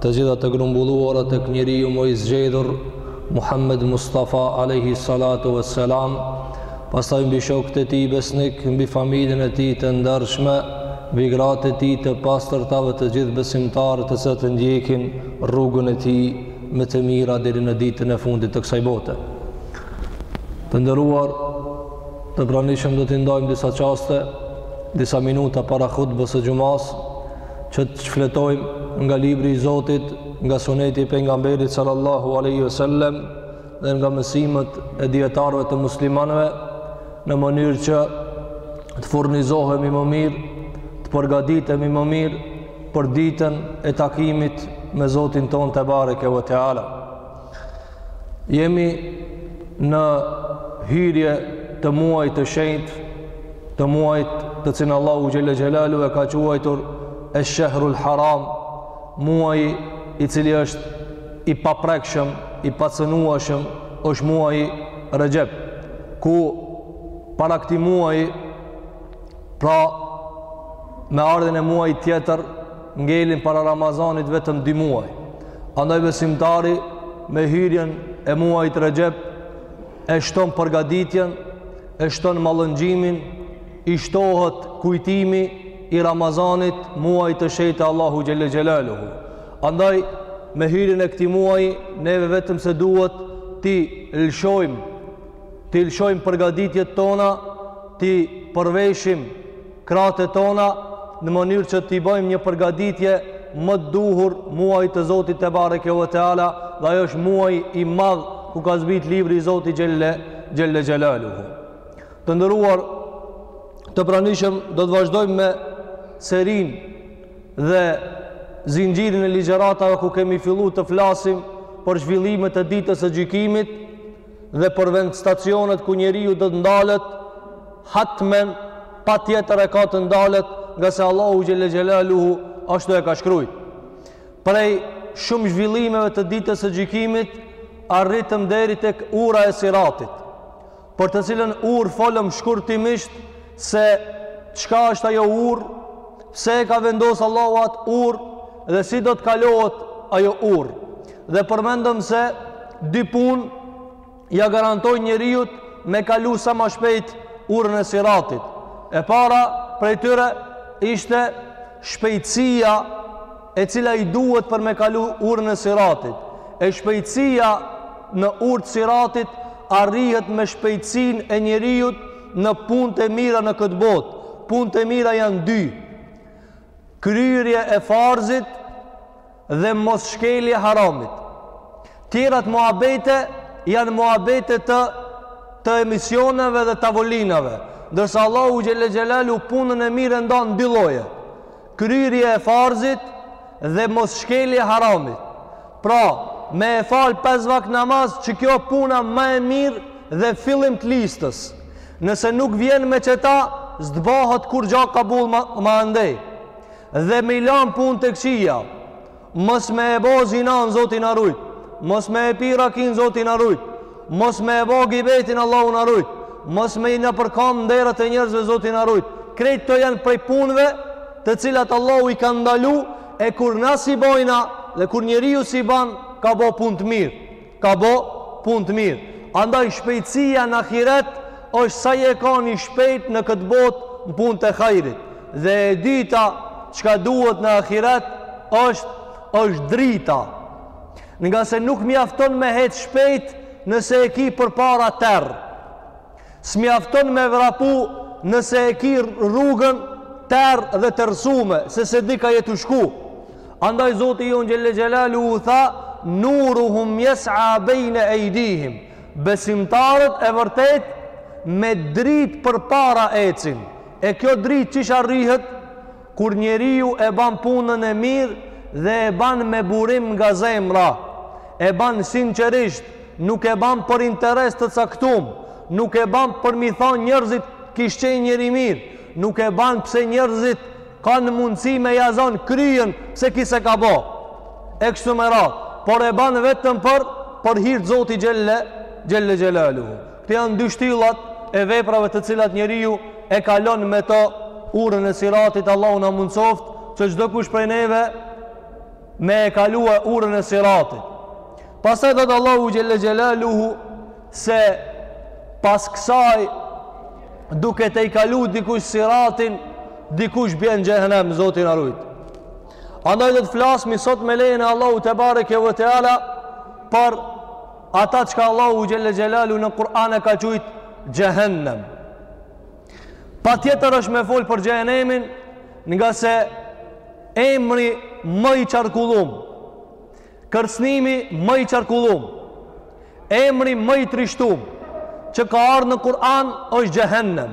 Të gjitha të grumbulluara tek njeriu më i zgjedhur Muhammed Mustafa alayhi salatu wassalam, pastaj mbi shokët e tij besnikë, mbi familjen e tij të ndershme, mbi gratë e tij të pastërta dhe të gjithë besimtarët të cilët e ndjekin rrugën e tij me të mira deri në ditën e fundit të kësaj bote. Të nderuar, të pranishëm do t'i ndajmë disa çaste, disa minuta para hutbës së xhumasë, që të shfletojmë nga libri i Zotit, nga suneti i pejgamberit sallallahu alaihi wasallam dhe nga mësimet e dijetarëve të muslimanëve në mënyrë që të furnizohemi më mirë, të përgatitemi më mirë për ditën e takimit me Zotin tonë tebareke ve teala. Jemi në hyrje të muajit të shenjtë, të muajit të cilin Allahu xhelle xhelaluhu e ka quajtur Esh-Shahrul Haram, muaji i cili është i paprekshëm, i pacenueshëm, është muaji Rexhep, ku para këtij muaji Pra, me ardhjen e muajit tjetër, ngelin para Ramazanit vetëm dy muaj. Andaj besimtari me hyrjen e muajit Rexhep e shton përgatitjen, e shton mallëngjimin, i shtohet kujtimi i Ramazanit, muajit të shenjtë të Allahu xhelle xhelaluhu. Andaj me hyrjen e këtij muaji neve vetëm se duhet t'i lëshojmë T'i lëshojmë përgaditjet tona, t'i përveshim krahët tona, në mënyrë që t'i bëjmë një përgaditje më të duhur muajit të Zotit tebareke ve teala, dhe ajo është muaji i madh ku ka zbritë libri i Zotit xhelle, xhelle xhelaluhu. Të nderuar, të pranishëm, do të vazhdojmë me serinë dhe zinxhirin e ligjëratave ku kemi fillu të flasim për zhvillimet e ditës së gjykimit, dhe për vendstacionet ku njeriu do të ndalet hatmen patjetër e ka të ndalet ngase Allahu xhelle xhelaluhu ashtu e ka shkrujt prej shumë zhvillimeve të ditës së gjykimit arritëm deri tek ura e siratit për të cilën urë folëm shkurtimisht se çka është ajo urë Pse e ka vendosë Allahu atë urë dhe si do të kalohet ajo urë. Dhe përmendëm se dy punë ia garantojnë njeriut me kalu sa ma shpejt urën e siratit. E para prej tyre ishte shpejtësia e cila i duhet për me kalu urën e siratit. E shpejtësia në urë të siratit arrihet me shpejtësinë e njeriut Në punët e mira në këtë botë, punët e mira janë dy. Kryerje e farzit dhe mos shkelje e haramit. Tjerat muhabete janë muhabete të të emisioneve dhe tavolinave, ndërsa Allahu xhelle xhelaluhu punën e mirë e ndan dy lloje. Kryerje e farzit dhe mos shkelje e haramit. Pra, me e fal pesë vakt namaz që kjo puna më e mirë dhe fillim të listës. Nëse nuk vjen me qeta, s't'bahet kurgja kabul ma andej. Dhe me i lanë punët e këqija. Mos me e bo zinan zoti na rujt. Mos me e pi rakin zoti na rujt. Mos me e bo gibetin Allahu na rujt. Mos me i nëpërkamb nderet e njerëzve zoti na rujt. Krejt këto janë prej punëve të cilat Allahu i ka ndalu e kur na s'i bojna dhe kur njeriu s'i ban ka bo punë të mirë. ka bo punë të mirë. Andaj shpejtësia në ahiret është sa je kanë i shpejtë në këtë botë në punët e hajrit. Dhe e dyta çka duhet në ahiret është, është drita. Ngase nuk mjafton me hec shpejt nëse e ki përpara terr. S'mjafton me vrapu nëse e ki rrugën terr dhe terrsume, se s'e di ka je tu shku. Andaj Zoti jonë xhelle xhelaluhu tha, nuruhum jes'a bejne ejdihim. Besimtarët e vërtetë me dritë përpara ecin. E kjo dritë qysh arrihet? Kur njeriu e ban punën e mirë dhe e ban me burim nga zemra, e ban sinqerisht, nuk e ban për interes të caktum, nuk e ban për m'i thanë njerëzit kish qenë njeri i mirë, nuk e ban pse njerëzit kanë mundësi me ja zanë kryen se ky s'e ka bo, e kështu me radhë, por e ban vetëm për, për hir t'Zotit xhelle, xhelle xhelaluhu. Këto janë dy shtyllat e veprave të cilat njeriu e kalon me to urën e siratit, Allahu na mundësoft që çdokush prej neve me e kalu urën e siratit. Pastaj dhashtë Allahu xhelle xhelaluhu se pas kësaj duke tejkalu dikush siratin, dikush bjen n'xhehenem, zoti na rujt. Andaj do të flasmi sot me lejën e Allahut tebareke ve teala për Ata çka Allahu xhelle xhelaluhu në Kur'an e ka qujt xhehenem. Patjetër është me fol për xhehenemin, ngase emri më i qarkullum, kërcënimi më i qarkullum, emri më i trishtum që ka ardh në Kur'an është xhehenem.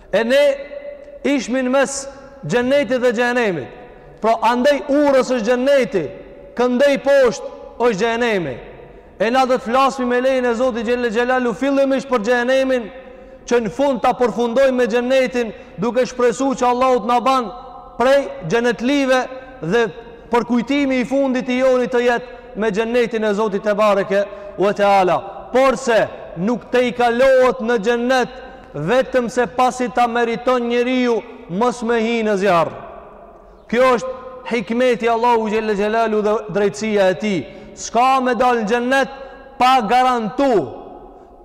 E ne ishmin mes xhenetit dhe xhenemit. Pra andej urës është xheneti, këndej poshtë është xhenemi. E na do të flasmi me lejen e Zotit xhelle xhelaluhu fillimisht për xhenemin që në fund ta përfundojmë me xhenetin duke shpresu që Allahu t'na ban prej xhenetlive dhe përkujtimi i fundit i joni të jetë me xhenetin e Zotit tebareke ue teala. Porse nuk tejkalohet në xhenet Vetëm se pasi ta meriton njeriu mos me hi në zjarr. Kjo është hikmeti i Allahut xhelle xhelaluhu dhe drejtësia e tij. S'ka me dal në xhennet pa garantu,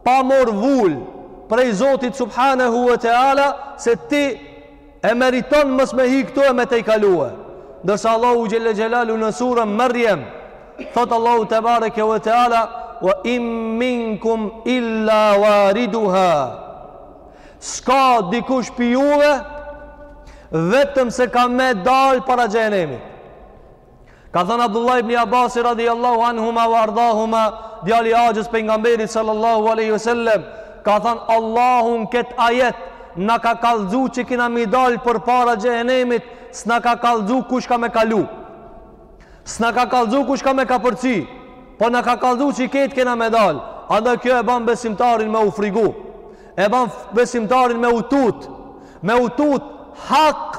pa marr vulë prej Zotit subhanahu wa taala se ti E meriton mos me hi këtu e me e tejkalue. Ndërsa Allahu xhelle xhelaluhu në suren Merjem, thotë Allahu tebareke ue teala, wa in minkum illa wariduha. S'ka dikush pi juve, vetëm se ka me dalë para xhenemit. Ka thanë Abdullah ibn Abbasi radhiyallahu anhuma wa ardahuma, djali i axhës pejgamberit sallallahu alaihi wasallam, ka thanë Allahu në këtë ajet na ka kallxu që kina me dal përpara xhehenemit, s'na ka kallxu kush ka me kalu. S'na ka kallxu kush ka me kapërci, po na ka kallxu që qikët kena me dal. Andaj kjo e ban besimtarin me u frigu. E ban besimtarin me u tut, me u tut hak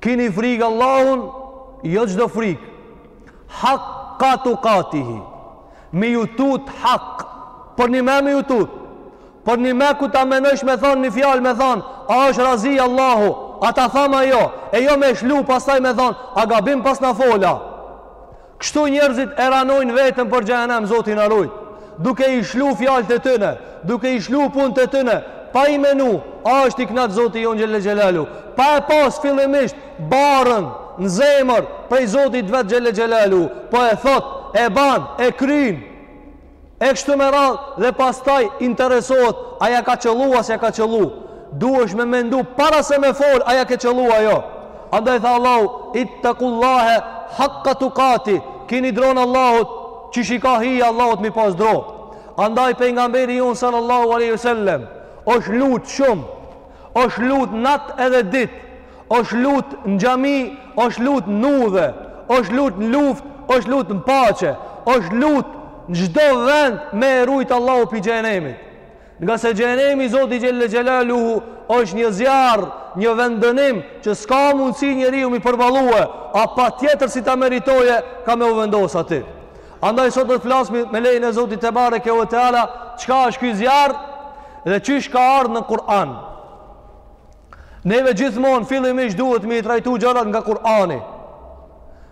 Kini frikë Allahun, jo çdo frikë. Haqqa tuqatihi. Me ju tut hak. Përnjime me ju tut. Përnjime kur ta menojsh me thonë një fjalë me thonë, a është razi Allahu, a ta tham a jo, e jo me shlu pasaj me thonë, a gabim paskna fol. Kështu njerëzit e ranojnë vetën për xhenem Zoti na rujt. Duke i shlu fjalët e tyne, duke i shlu punët e tyne, pa i menu, a është i knaqt Zoti jonë xhelle xhelaluhu, pa e pas fillimisht barrën në zemër prej Zotit vet xhelle xhelaluhu, po e thot, e ban, e kryn. E kështu me radhë dhe pastaj interesohet a ja ka qëllu a s'ja ka qëllu. Duhesh me mendu para se me fol a ja ke qëllu a jo. Andaj tha Allahu, ittekullahe hakka tukatihi, kini dron Allahut, qysh i ka hije Allahut me ia pas dron. Andaj pejgamberi jonë sallallahu aleyhi sallem, është lutë shumë, Është lut natë edhe ditë, është lut në xhami, është lut në udhë, është lut në luftë, është lut në paqe, është lut në çdo vend me e rujt Allahu pi xhenemit. Ngase xhenemi i Zotit xhelle xhelaluhu është një zjarr, një vend dënimi që s'ka mundësi njeriu mi përballue, a patjetër si ta meritoje ka me u vendos aty. Andaj sot do të flasmi me lejen e Zotit Tebareke ve Teala, çka është ky zjarr dhe qysh ka ardhë në Kur'an. Neve gjithmonë, fillimisht duhet me i trajtu gjërat nga Kur'ani.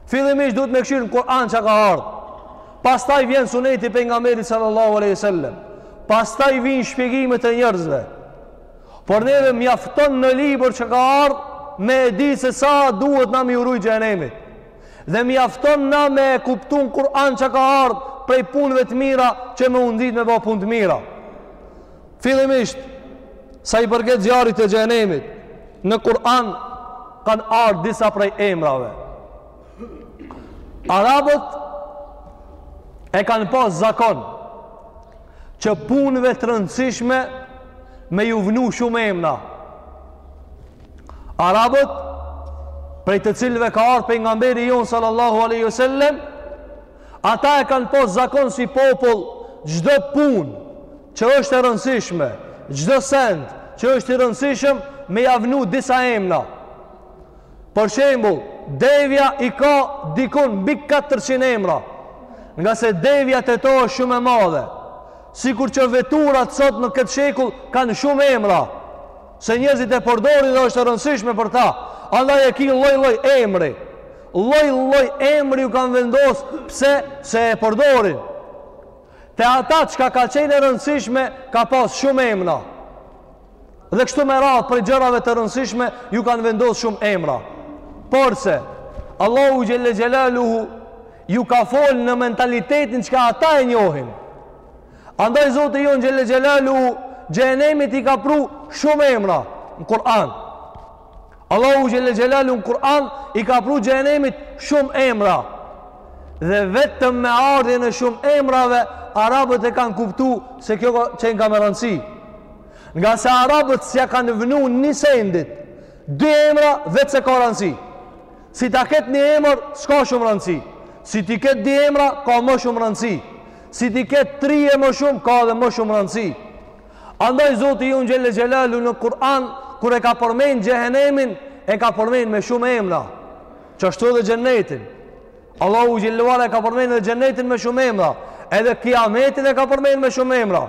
Fillimisht duhet me kqyr në Kur'an ça ka ardhë. Pastaj vjen suneti i Pejgamberit sallallahu aleyhi sallem. Pastaj vijn shpjegimet e njerëzve. Por neve mjafton në libër ça ka ardhë me e di se sa duhet na me iu rujt xhehenemit. Dhe mjafton na me e kuptu në Kur'an ça ka ardhë prej punëve të mira që me u nxit me bo punë të mira. Fillimisht, sa i përket zjarrit e xhehenemit, në Kur'an kanë ardhë disa prej emrave. Arabët e kanë pas zakon që punëve të rëndësishme me ju vnu shumë emna. Arabët prej të cilëve ka ardhë Pejgamberi jonë sallallahu aleyhi sallem ata e kanë pas zakon si popull çdo punë që është e rëndësishme çdo send që është i rëndësishëm me ja vnu disa emna për shembull devja i ka dikun mbi 400 emra ngase devja te to është shumë e madhe sikur që veturat sot në këtë shekull kanë shumë emra se njerëzit e përdorin dhe është e rëndësishme për ta, andaj e ki lloj-lloj emri, lloj-lloj emri ju kanë vendos pse se e përdorin, te ata çka ka qenë e rëndësishme ka pas shumë emna, dhe kështu me radhë prej gjërave të rëndësishme ju kanë vendos shumë emra, porse, Allahu Xhelle Xhelaluhu ju ka folë në mentalitetin çka ata e njohin, Andaj Zoti jonë Xhelle Xhelaluhu Xhehenemit i ka pru shumë emra Në Kur'an Allahu Xhelle Xhelaluhu në Kur'an I ka pru Xhehenemit shumë emra Dhe vetëm me ardhjen e shumë emrave Arabët e kanë kuptu Se kjo qenka me rëndësi Ngase Arabët s'ja kanë vënu një sendit Dy emra veçse ka rëndësi Si ta ketë një emër S'ka shumë rëndësi Si t'i ketë dy emra Ka më shumë rëndësi Si t'i ketë tri e më shumë, ka edhe më shumë rëndësi. Andaj Zoti jonë Xhelle Xhelaluhu në Kur'an, kur e ka përmen xhehenemin, e ka përmen me shumë emra. Qashtu edhe xhennetin. Allahu Xhelle ve Ala e ka përmen edhe xhennetin me shumë emra. Edhe kiametin e ka përmen me shumë emra.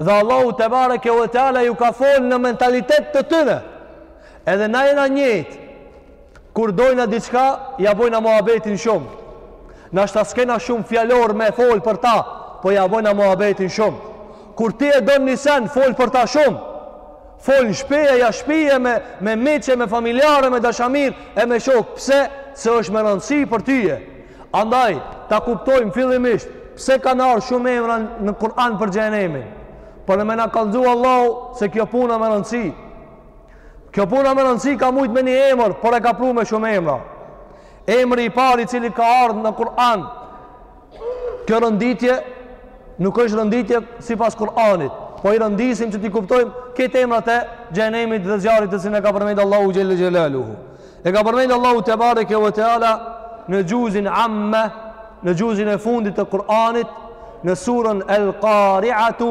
Dhe Allahu Tebareke ve Teala ju ka folë në mentalitet të tyne. Edhe na jena njëjtë. Kur dojna diçka, ja bojna muhabetin shumë. Nashta s'kena shumë fjalor me fol për ta, po ja bojna muhabetin shumë. Kur ti e don një sen, fol për ta shumë. Fol në shpije, jashtë shpije me, me miq e, me familjarë, me dashamirë, e me shokë. Pse? Se është me rëndësi për tyje. Andaj, ta kuptojmë fillimisht, pse kanë ardhë shumë emra në Kur'an për xhehenemin. Për me na kallëzu Allahu se kjo puna me rëndësi. Kjo puna me rëndësi ka mujtë me një emër, por e ka pru me shumë emra. Emri i parë i cili ka ardhë në Kur'an, kjo renditje nuk është renditje sipas Kur'anit, po i rendisim që t'i kuptojmë këta emrat e xhehenemit dhe zjarrit të cilin e ka përmendë Allahu xhelle xhelaluhu. E ka përmendë Allahu tebareke ve teala në xhuzin amme, në xhuzin e fundit të Kur'anit, në surën El Kariatu,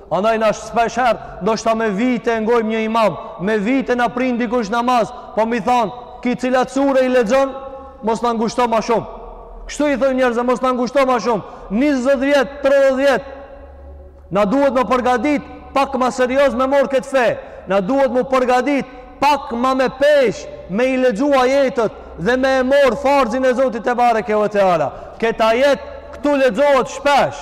Andaj na shpeshherë, ndoshta me vite ngojmë një imam, me vite na prin dikush namaz, po m'i thanë, ky cilat sure i lexon, mos na ngushto ma shumë. Kështu i thojmë njerëzve, mos na ngushto ma shumë. 20 vjet, 30 vjet. Na duhet me përgatit pak ma serioz me mor këtë fe. Na duhet me përgatit pak ma me peshë, me i lexu ajetet dhe me e mor farzin e Zotit tebareke ve teala. Këtë ajet këtu lexohet shpesh.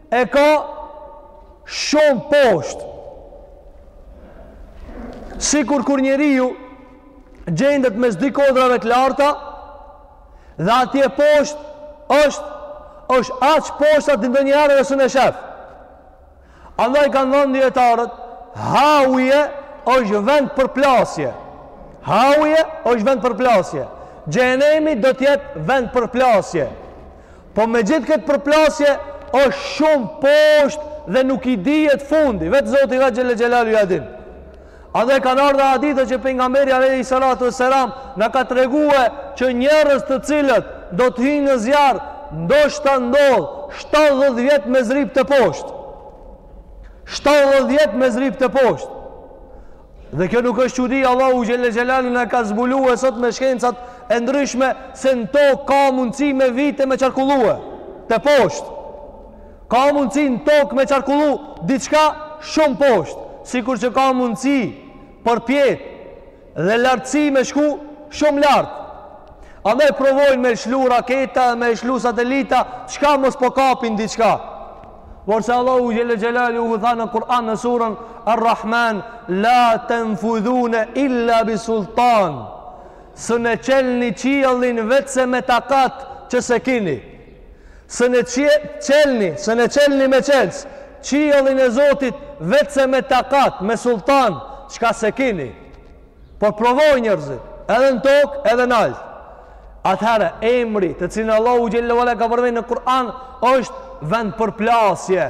E ka shumë poshtë. Sikur kur njeriu gjendet mes dy kodrave të larta dhe atje poshtë është është aq poshtë sa ti ndonjëherë edhe s'un e shef. Andaj kanë thënë dijetarët, hauije është vend përplasje. Hauije është vend përplasje. Xhehenemi do të jetë vend përplasje. Po me gjithë këtë përplasje është shumë poshtë dhe nuk i dihet fundi. Vetë Zoti xhelle xhelaluhu ia din. Andaj kanë ardhur hadithe që pejgamberi alejhi salatu ve selam na ka tregue që njerëz të cilët do të hyjnë në zjarr, ndoshta ndodh 70 vjet me zrip teposhtë. 70 vjet me zrip teposhtë. Dhe kjo nuk është çudi, Allahu xhelle xhelaluhu na e ka zbulue sot me shkencat e ndryshme se në tokë ka mundësi me vite me qarkullue teposhtë. Ka mundësi në tokë me qarkullu diçka shumë poshtë, sikur që ka mundësi përpjetë dhe lartësi me shku shumë lart. Andaj provojnë me lshu raketa, me lshu satelita, çka mos po kapin diçka. Porse Allahu xhelle xhelaluhu tha në Kur'an në surën Ar-Rahman La tenfudhune illa bi sultan S'un e çelni qiellin veçse me takat që s'e kini S'un e çelni, s'un e çelni me çelës qiellin e Zotit veçse me takat, me sultan çka s'e kini Por provojnë njerëzit, edhe në tokë, edhe në ahiret. Atëherë, emri të cilin Allahu xhelle xhelalu ka përmend në Kur'an, është vend përplasje.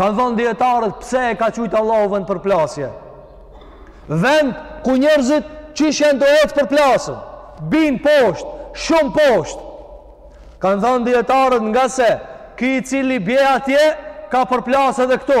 Kanë thonë dijetarët, pse e ka qujtë Allahu vend përplasje? Vend ku njerëzit që janë tu ecë përplasen, binë poshtë, shumë poshtë. Kanë thonë dijetarët ngase, ky i cili bje atje, ka përplasë edhe këtu.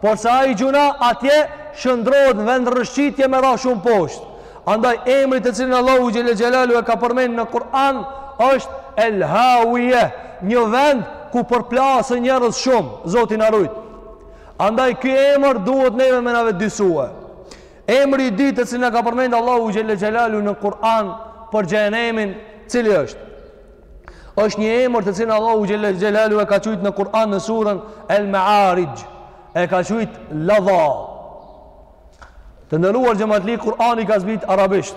Porse ai gjynah atje shëndrohet në vend rrëshqitje me ra shumë poshtë. Andaj emri të cilin Allahu xhele xhelalu e ka përmendur në Kur'an është El Hawiye, një vend ku përplasen njerëz shumë, Zoti na rujt. Andaj ky emër duhet neve me na vetëdijsue. Emri i dytë të cilin e ka përmendur Allahu xhele xhelalu në Kur'an për xhenemin, cili është? është një emër të cilin Allahu xhelle xhelalu e ka qujt në Kur'an në surën El Ma'arij. E ka qujt Ledha. Të nderuar xhematli Kur'ani ka zbrit arabisht.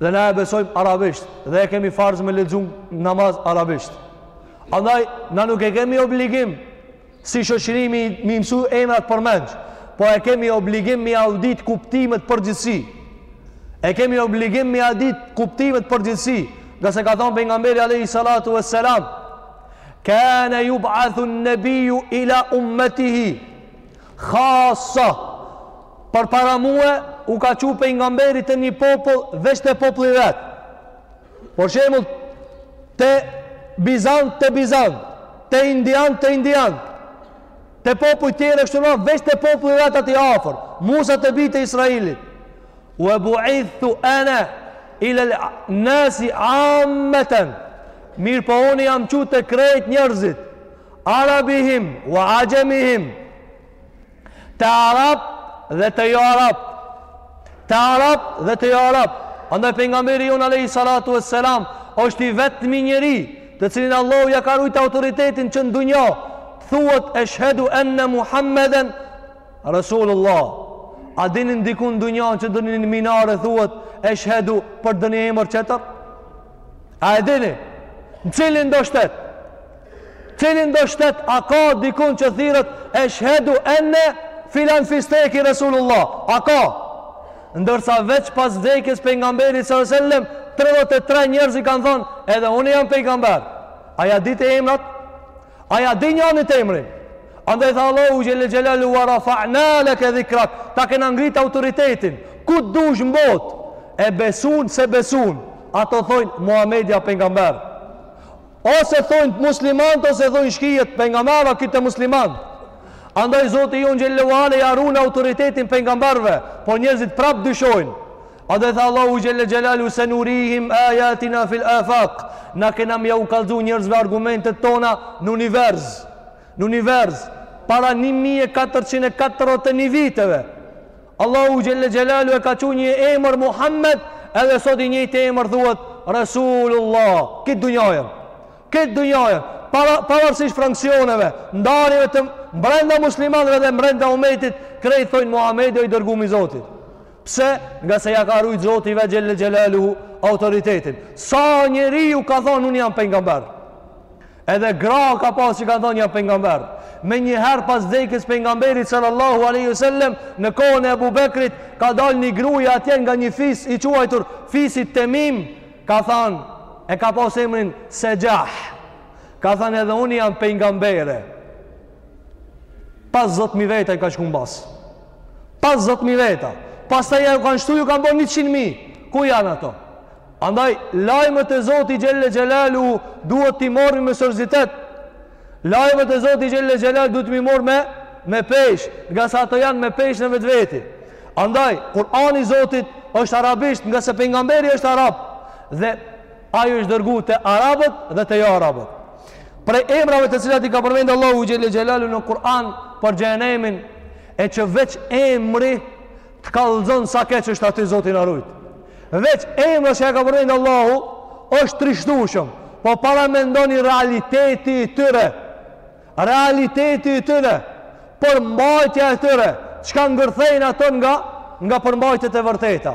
Dhe na e besojmë arabisht dhe e kemi farz me lexu namaz arabisht. Andaj na nuk e kemi obligim si shoqëri me i mësu emrat përmendsh, po e kemi obligim me jau ditë kuptimet në përgjithësi. E kemi obligim me jau ditë kuptimet në përgjithësi, ngase ka thonë pejgamberi alejhi salatu ve selam, kane jubathu en-nebiju ila ummetihi, khasa, përpara mue u ka çu pejgamberi te një popull, veç te populli i vet. Për shembull, te bizantët, te bizantët, te indianët, te indianët, te popuj tjere kështu a, veç te populli i vet aty afër, Musa te bijtë e Israelit, ue buithtu ene ilen-nasi ammeten, mirëpo unë jam çu te krejt njërzit, arabihim, ue axhemihim, Te arabët dhe te jo arabët. Te arabët dhe te jo arabët. Andaj pejgamberi jonë alayhi salatu wassalam është i vetmi njeri të cilin Allahu ja ka rujt autoritetin që në dunja thuhet eshhedu enne Muhammeden Rasulullah a dini dikun n'dunja që n'ndonjë minare thuhet eshhedu për ndonjë emër tjetër A e dini, në cilindo shtet? Cilindo shtet, a ka dikun që thirret, eshhedu enne filan fisteki Resulullah, a ka? Ndërsa veç pas vdekjes pejgamberit s.a.v. sellem, 33 njerëz kanë thonë, edhe unë jam pejgamber. A ja ditë emrat? A ja di njanit emrin? Andaj tha Allahu Xhelle Xhelaluhu wa rafa'na leke dhikrak Ta kena ngrit autoritetin Ku të dush në botë E besun s'e besun Ato thojnë Muhammedi a pengamber Ose thojnë muslimant Ose thojnë shkijet pengamber a ky te muslimant Andaj Zoti jonë Xhelle ve Ala ja run autoritetin pengamberve Po njerëzit prap dyshojnë Edhe tha Allahu Xhelle Xhelaluhu senurihim ajatina fil afak Na kena m'jau kallzu njerzve argumentet tona në univers Në univers Para 1441 viteve Allahu Xhelle Xhelaluhu e ka çu një emër Muhammed Edhe sot i njëjti emër thuhet Resulullah Këtë dunjajën Këtë dunjajën para, Pavarësisht fraksioneve Ndarjeve të mbrenda muslimanve dhe mbrenda umetit Krejt thojnë Muhammedi o i dërgumi i Zotit Pse? Ngase ja ka rujt Zoti vet Xhelle Xhelaluhu autoritetin. Sa njeriu ka thonë unë jam pengamber. Edhe gra ka pas që ka thonë jam pengamber. Menjëherë pas vdekjes pengamberit sallallahu aleyhi sallem në kohën e Ebu Bekrit ka dal një gruja atje nga një fis i quajtur fisit Temim ka thonë e ka pas emrin Sexhah. Ka thonë edhe unë jam pengambere. Pesdhet mijë veta i kanë shku mbas. Pesdhet mijë veta. Pastaj u kanë shtu, u kanë bërë njëqind mijë. Ku janë ato? Andaj, lajmet e Zotit xhelle xhelaluhu duhet t'i morrim me seriozitet. Lajmet e Zotit xhelle xhelaluhu duhet t'i morrim me, me peshë, ngase ato janë me peshë në vetveti. Andaj, Kur'ani i Zotit është arabisht, ngase pengamberi është arab, dhe ai është dërgu te arabët dhe te joarabët. Prej emrave të cilat i ka përmendë Allahu Xhelle Xhelaluhu në Kur'an për xhehenemin, e që veç emri të kallëzon sa keq është aty Zoti na rujt. Veç emri që e ka përmendë Allahu, është trishtushëm, po paramendoni realiteti i tyre, realiteti i tyre, përmbajtja e tyre, çka ngërthejnë ato nga, nga përmbajtjet e vërteta.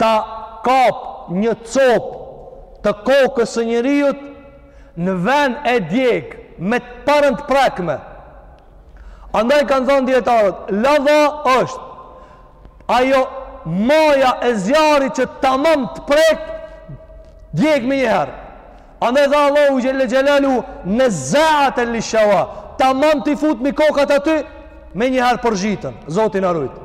ta kap një cop të kokës së njeriut në ven e djeg me të parën të prekme andaj kanë thonë dijetarët ledha është ajo maja e zjarrit që tamam të prek djeg menjëherë andaj tha Allahu xhelle xhelaluhu nezzaaten lishava tamam t'i futmi kokat aty menjëherë përzhiten Zoti na rujtë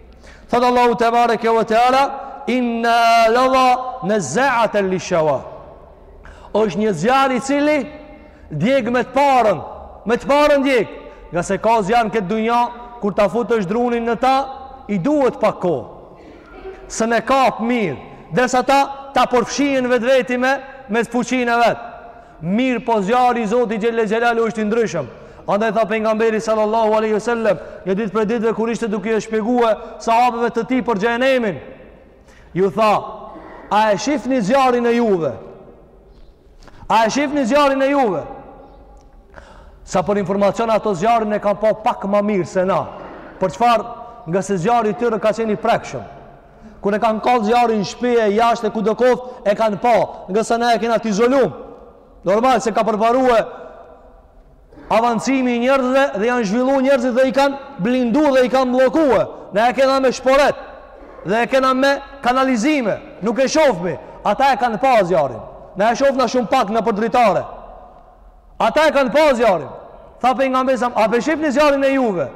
Thotë Allahu tebareke ve teala, inna ledha nezzaaten lishava. është një zjarr i cili djeg me të parën, me të parën djeg, ngase ka zjarr në këtë dunja, kur ta futësh drunin në ta, i duhet pak kohë, së ne kapë mirë, derisa ta, ta përfshin n'vetveti me, me atë fuqinë e vet. Mirëpo zjarri i Zotit xhelle xhelalu është i ndryshëm. Andaj tha pejgamberi sallallahu alejhi ve sel-lem, një ditë prej ditëve kur ishte duke e shpjegue sahabeve të tij për xhenemin, ju tha, a e shifni zjarrin e juve? A e shifni zjarrin e juve? Sa për informacion ata zjarrin e kanë pa pak ma mirë se na. Për çfarë? Ngase zjarri i tyre ka qenë i prekshëm. Kur e kanë kallë zjarrin në shpi e jashtë e kudo koftë, e kanë pa, ngase na e kena t'izolum. Normal, se ka përparue avancimi i njerëzve dhe janë zhvillu njerëzit dhe i kanë blindu dhe i kanë blokue. Na e kena me shporet dhe e kena me kanalizime, nuk e shofmi. Ata e kanë pa zjarrin. Na e shofna shumë pak nëpër dritare. Ata e kanë pa zjarrin. Tha pejgamberi alejhi selam, a p'e shifni zjarrin e juve?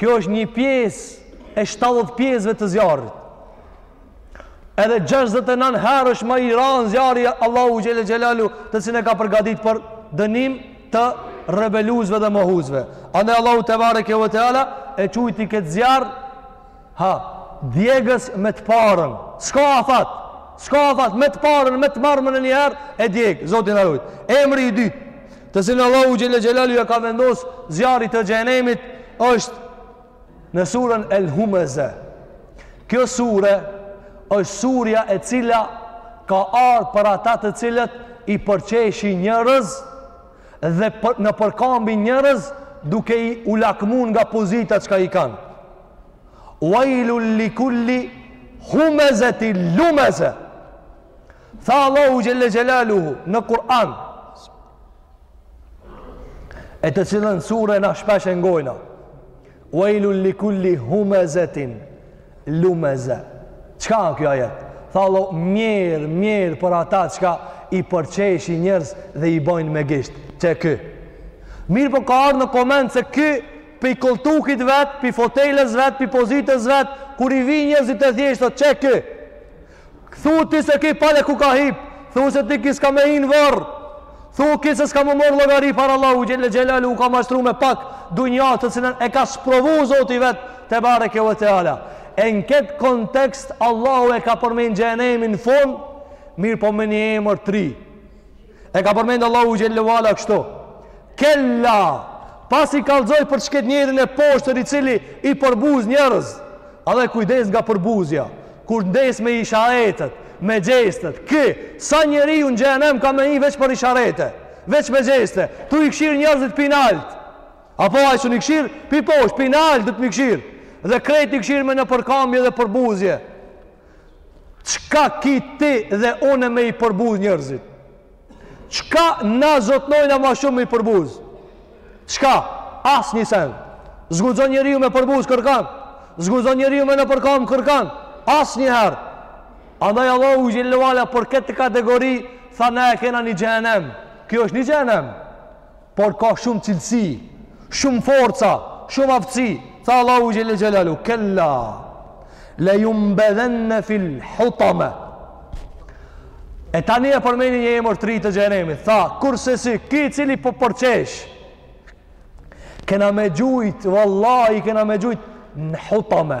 Kjo është një pjesë e 70 pjesëve të zjarrit. Edhe 69 herë është ma i ranë zjarri i Allahut xhelle xhelalu, të cilin e ka përgaditë për dënim të rebelusve dhe mohusve. Andaj Allahu tebareke ve teala e qujti këtë zjarr Ha, djegës me të parën. S'ka afat. S'ka afat me të parën, me të marrmen menjëherë e djeg, Zoti na rujt. Emri i dytë, të cilin Allahu xhelle xhelalu ja ka vendos zjarrit të xhenemit është në surën El Humeze. Kjo sure është surja e cila ka ardhë për ata të cilët i përqeshin njerëz dhe për, nëpërkambin njerëz duke iu lakmu nga pozita çka i kanë. Wejlun li kulli humezetin lumeze. Tha Allahu xhelle xhelaluhu në Kur'an, e të cilën sure na shpesh e ngojna. Wejlun li kulli humezetin lumeze. Çka në kët ajet? Tha Allahu, mjerë, mjerë për ata çka i përqeshin njerëz dhe i bojnë me gisht. Qe ky? Mirëpo ka ardhë në koment se ky Pi koltukit vet, pi foteles vet, pi pozitës vet, kur i vijnë njerëzit e thjeshtë, thotë, qe ky? Thu ti se ky pale ku ka hip, thu se ti ky s'ka me hi në vorr, thu ky se s'ka me marrë llogari para Allahut xhelle xhelalu, u ka mashtru me pak dunja të cilën e ka sprovu Zoti i vet, tebareke ve teala. E në këtë kontekst, Allahu e ka përmend xhenemin n'fund, mirëpo me një emër t'ri. E ka përmendë Allahu xhelle ve ala kështu. Kella, pasi kallxoi për qëket njerin e poshtër i cili i përbuz njerëz, a dhe kujdes nga përbuzja, kujdes me isharetet, me gjestet, ke, sa njeri në xhenem ka me hi veç për isharete, veç me gjeste, tu i këshyrë njerëzit pi nalt, apo ai s'un i këshyr, pi posht, pi nalt do me i këshyrë, dhe krejt i këshyr me nëpërkambje dhe përbuzje, Qka ki ti dhe une me i përbuz njërzit? Qka na zotnojna ma shumë me i përbuz? Qka? Asnjë sen. Zgudzon njeriu me përbuz kërkan. S'gudzon njeriu me nëpërkam kërkan. Asnjëher. Andaj Allahu xhelle ve ala për këtë kategori, tha na e kena një xhehenem. Kjo është një xhehenem. por ka shumë cilësi, shumë forca, shumë aftësi, tha Allahu xhelle xhelaluhu, kella, le jumbedhenne fil hutame, e tani e përmeni një emër prej të xhehenemit, tha, kurse si, ki cili po përqesh, kena me gjujt, vallahi, kena me gjujt, në hutame,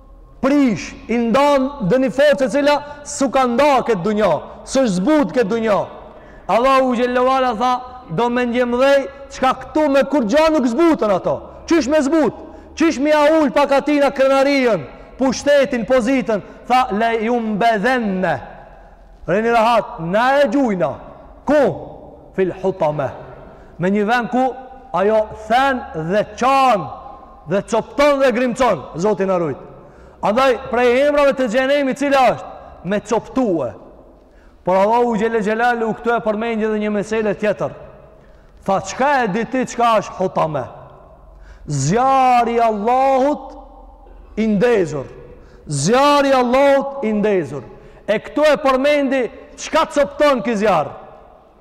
prish, i ndan dhe një forcë të cilat s'u ka nda këtë dunja, s'është zbut këtë dunja. Allahu xhelle ve ala tha, domethënë njerëz, qka këtu me kurgja nuk zbutën ato. Qysh me zbut? Qysh me ia ul pak atina krenarien, pushtetin, pozitën, tha, le jumbedhenne. Rrini rahat, na e gjujna. Ku? Fil hutame. Në një ven ku, ajo then dhe qan, Dhe copton dhe grimcon, Zoti na rujt. Andaj prej emrave të xhehenemit i cila është me coptue. Por Allahu xhelle xhelaluhu këtu e përmendi edhe një meselë tjetër. Tha çka e di ti çka është hutame? Zjarri i Allahut i ndezur. Zjarri i Allahut i ndezur. E këtu e përmendi çka copton ky zjarr.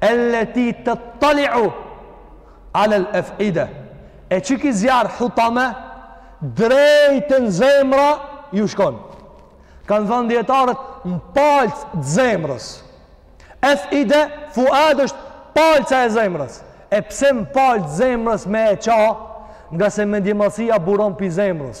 Elleti tettali'u alel ef'ide. E qiki zjarr hutame, drejt e n'zemra ju shkon. Kanë thënë dijetarët në palcë të zemrës. Ef'ide, fuad është palca e zemrës. E pse në palcë të zemrës me e qa, ngase mendjemadhësia buron prej zemrës.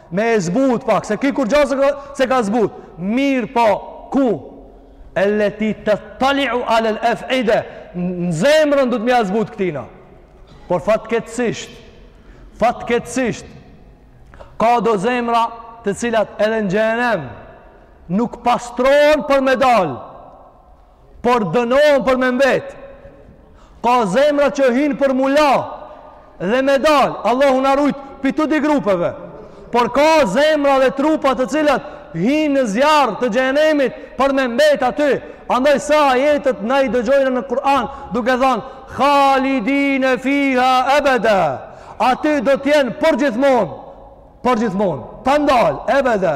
Me e zbut pak, se ki kurgja s'e ka, s'e ka zbut. Mirëpo, ku? Elleti tettali'u alel ef'ide, në zemrën do t'm'ia zbut këtina. Por fatkeqësisht, fatkeqësisht, ka do zemra të cilat edhe në xhehenem, nuk pastrohen për me dal. por dënohen për me mbet ka zemra që hinë për m'u la dhe me dal Allahu na rujt pi të dy grupeve por ka zemra dhe trupa të cilat hinë në zjarr të xhehenemit për me mbet aty andaj sa ajete na i dëgjojna në Kur'an duke thanë khalidine fiha ebede aty do t'jenë përgjithmon përgjithmon të ndalë ebede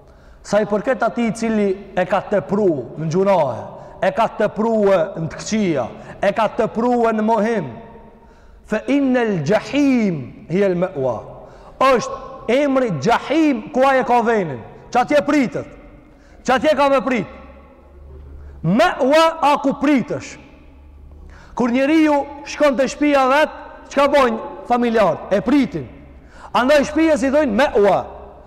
Sa i përket atij i cili e ka tepru në gjynahe, e ka teprue në të këqija, e ka teprue në mohim, fe innel xhahim, hijel me'ua, është emri xhahim, ku ai e ka venin, që atje pritet, që atje ka me prit, me'ua a ku pritesh, kur njeriu shkon te shpia vet, çka bojnë familjarë, e pritin, andaj shpisë i thojnë me'ua,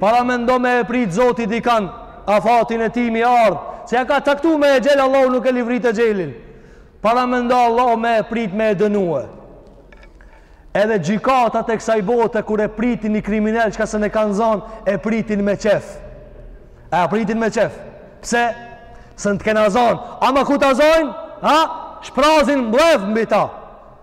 Paramendo me e prit Zoti dikan afatin e tij m'i ardh. Se ja ka caktu me exhel Allahu nuk e livrit exhelin. Paramendo Allahu me e prit me e dënue. Edhe gjykatat e kësaj bote kur e pritin një kriminal çka se ne kanë zon e pritin me qef. E pritin me qef. Pse? Se në të kena zon. Ama kur ta zojnë? Ha? Shprazin mllef mbi ta.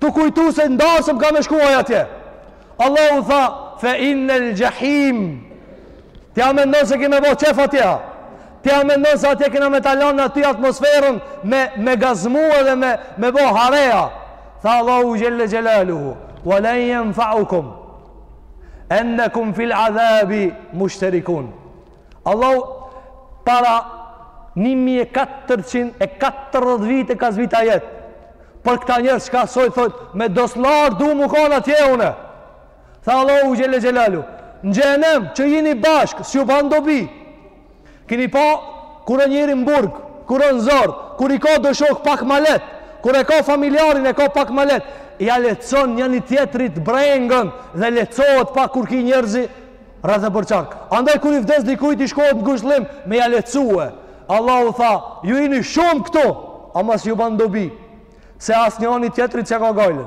Tu kujtu se n'darsëm ka me shku atje. Allahu tha, fe innel xhahim. Ti a mendon se ki me bo qef atje ha. Ti a mendon se atje kena me ta lon at atmosferën me, me gazmu edhe me, me bo hareja. Tha Allahu xhelle xhelaluhu. Wa len jenfeakum. Ennekum fil adhabi mushterikun. Allahu para 1440 vite ka zbrit ajet. Për këta njerëz çka sot thonë, me dostlarë du mu kon atje une. Tha Allahu xhelle xhelaluhu, në xhehenem që jini bashkë, s'ju ban dobi. Kini pa, kur o njeri në burg, kur o në zor, kur i ka dy shokë pak ma let, kur e ka familjarin e ka pak ma let, ja lehtëson njëni tjetrit brengën dhe lehtësohet pak kur ki njerëz, Rreth e përqark. Andaj kur i vdes dikujt i shkohet në ngushëllim me ja lehtësue. Allahu tha, ju jeni shumë këtu, ama s'ju ban dobi. Se asnjëni tjetrit s'ja ka gajlën.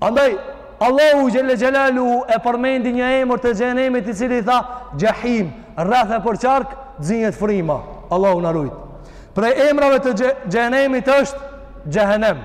Andaj Allahu xhelle xhelaluhu e përmendi një emër të xhehenemit i cili i tha Xhahim, rreth e përqark zihet fryma. Allahu na rujt. Prej emrave të xhenemit është xhehenem.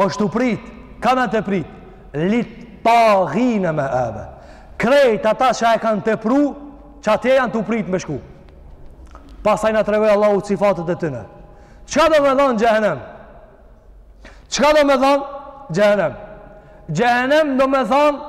është tu prit, kanë atë prit, lit-tagine meaba. Krejt ata që e kanë tepru, që atje janë tu prit me shku. Pastaj na tregoj Allahu sifatet e tyne. Çka do me thonë xhehenem? Çka do me thonë xhehenem? Xhehenem do me thonë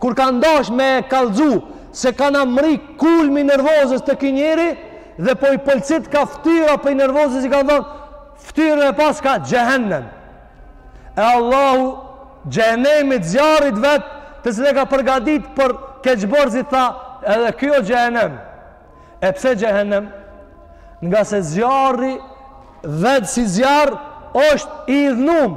Kur kanë dashur me kallxu se ka mrri kulmi i nervozës te ky njeri dhe po i pëlcitka ftyra prej nervozës i kanë thonë ftyrën e paska xhehenem. E Allahu xhehenemit zjarrit vetë të cilin e ka përgatit për keqbërësit tha edhe kjo xhehenem. E pse xhehenem? Ngase zjarri vetë si zjarr është i idhnum.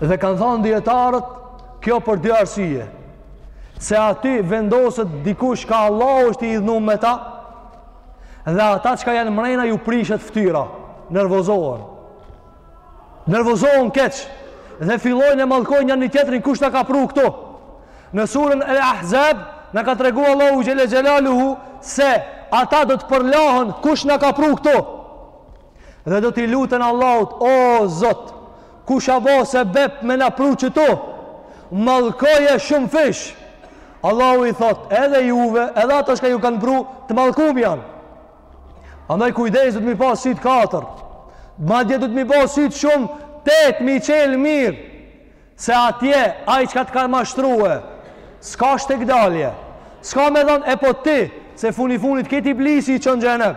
Dhe kanë thënë dietarët kjo për dy arsye. Se aty vendoset dikush që Allahu është i idhnum me ta. Dhe ata çka janë mrena ju prishet ftyra, nervozohen. Nervozohen keq dhe fillojnë e mallkojnë njani-tjetrin kush na ka pru këtu. Në surën El Ahzab na ka tregu Allahu xhele xhelaluhu se ata do të përlahen kush na ka pru këtu. Dhe do t'i luten Allahut, o Zot, kush a bo sebep me na pru qëtu, mallkoje shumëfish. Allahu i thotë, edhe juve, edhe ata çka ju kanë pru, të mallkum janë. Andaj kujdes do t'm'i ba sytë katër. Madje do t'm'i ba sytë shumë, tetë m'i çel mirë. Se atje, ai çka të ka mashtrue, s'ka shtegdalje, s'ka me dhonë, e po ti, se funi funit kët Iblisi i çon xhenem.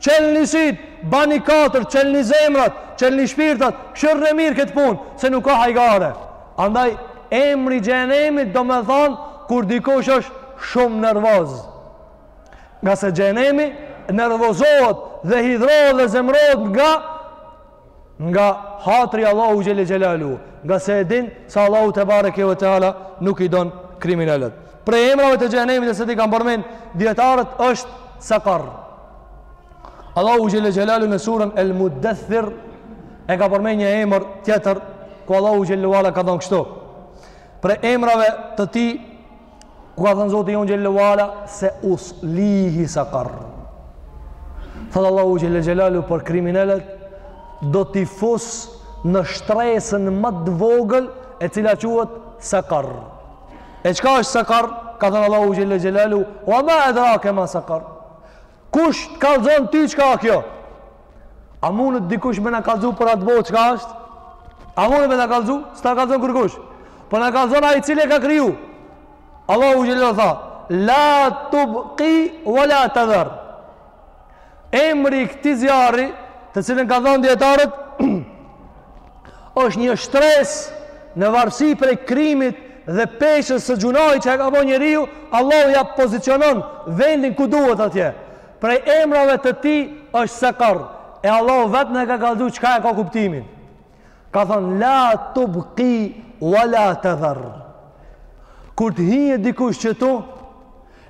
Çelni sytë, bani katër, çelni zemrat, çelni shpirtat, kshyrne mirë këtë punë, se nuk ka hajgare. Andaj, emri i xhenemit domethonë, kur dikush është shumë nervoz. Ngase xhenemi nervozohet dhe hidhërohet dhe zemrohet nga nga hatri Allahut xhele xhelaluhu ngase e din se Allahu tebareke ve teala nuk i don kriminelët prej emrave të xhenemit si e kanë përmend dietarët është sekar Allahu xhele xhelaluhu në surën el mudethir e ka përmend një emër tjetër ku Allahu xhele ve ala ka thënë kështu prej emrave të tij Ku ka thënë Zoti jonë xhele ve ala seuslihi sekar. Thotë Allahu xhele xhelaluhu për kriminelët, do t'i fus në shtresën më të vogël e cila quhet sekar. E çka është sekar? Ka thënë Allahu xhele xhelaluhu, ve ma edrake ma sekar. Kush të kallzon ty çka a kjo? A mundet dikush me na kallzu për atë botë çka është? A mundet me ta kallzu? S'ta kallzon kërkush? Por po na kallzon ai i cili e ka kriju? Allahu xhele tha, la tubki, ve la tedher. Emri i këtij zjarri, të cilën kanë thonë dijetarët, është një shtresë në varësi prej krimit dhe peshës së gjynahit që e ka bo njeriu, Allahu ia pozicionon vendin ku duhet atje. Prej emrave të tij është sekar, e Allahu vetë na e ka kallzu çka e ka kuptimin. Ka thonë, la tubki, ve la tedher. Kur të hijë dikush qëtu,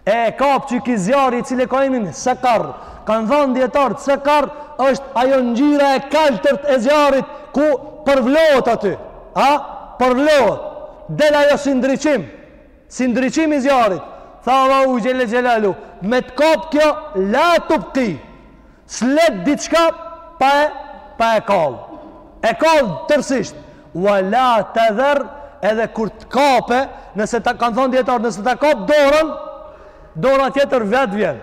E kap qiky zjarri i cili ka emrin Sekar. Kan thënë dijetarët Sekar është ajo ngjyra e kaltërt e zjarrit ku përvlohet aty. A? Përvlohet. Del ajo si ndriçim. Si ndriçim i zjarrit. Tha Allahu xhelle xhelalu, me të kap kjo la tubqi. S'let diçka pa e pa e kall. E kall tërësisht. Wa la tadhar edhe kur të kap, nëse ta kanë thënë dijetarët, nëse ta kap dorën, dora tjetër vet vjen.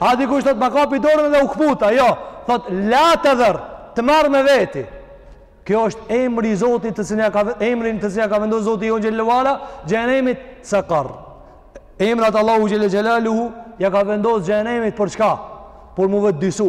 A dikush thotë ma kapi dorën edhe u kputa? Jo, thotë la tadhar, të marr me veti. Kjo është emri i Zotit të cilin ka emrin të cilin ja ka vendosur Zoti jonë xhelalu, xhenemit Sekar. Emrat Allahu xhel xhelaluhu ja ka vendosur xhenemit për çka? Për m'u vetëdijesu.